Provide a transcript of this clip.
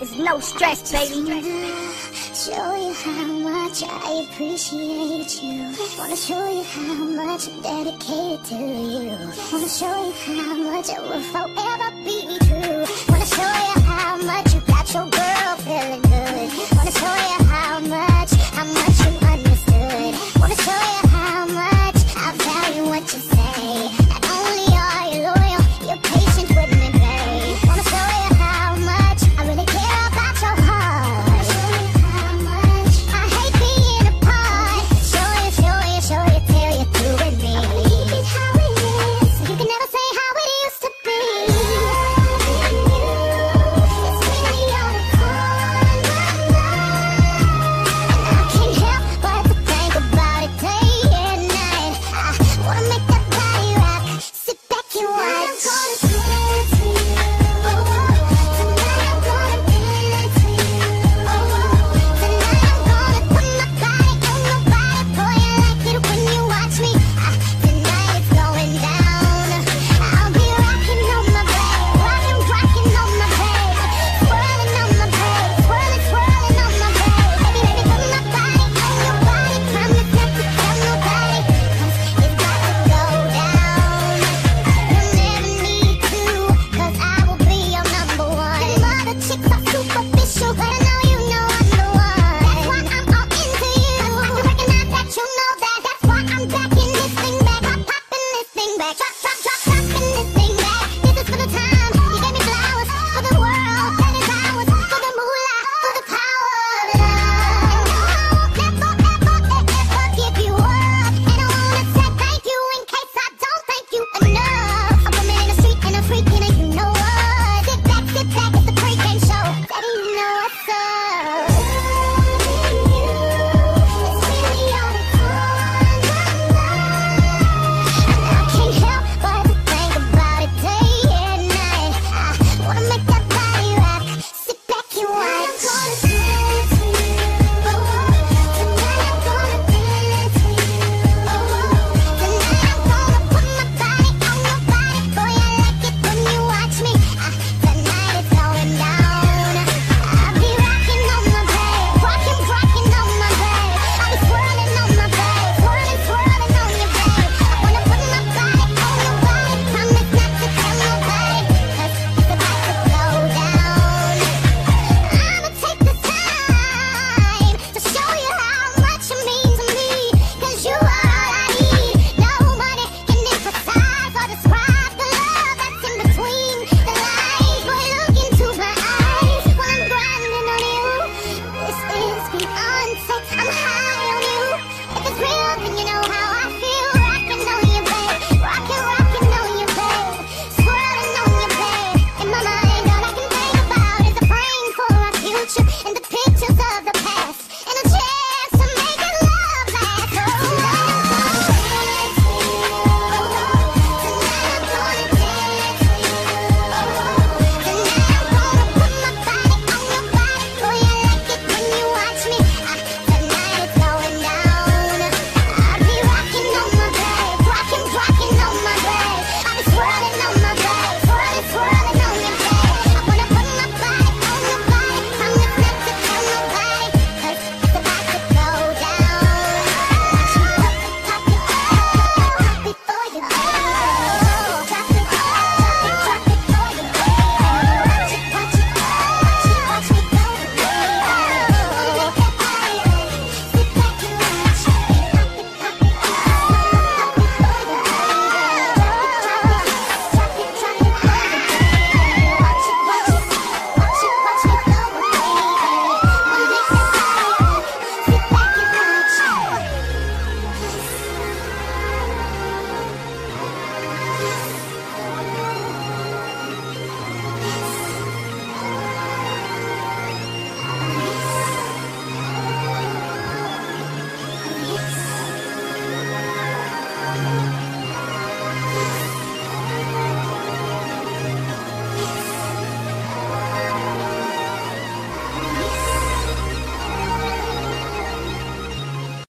It's no stress, baby. Show you how much I appreciate you. Wanna show you how much I'm dedicated to you. Wanna show you how much I will forever be true. Wanna show you how much you got your good.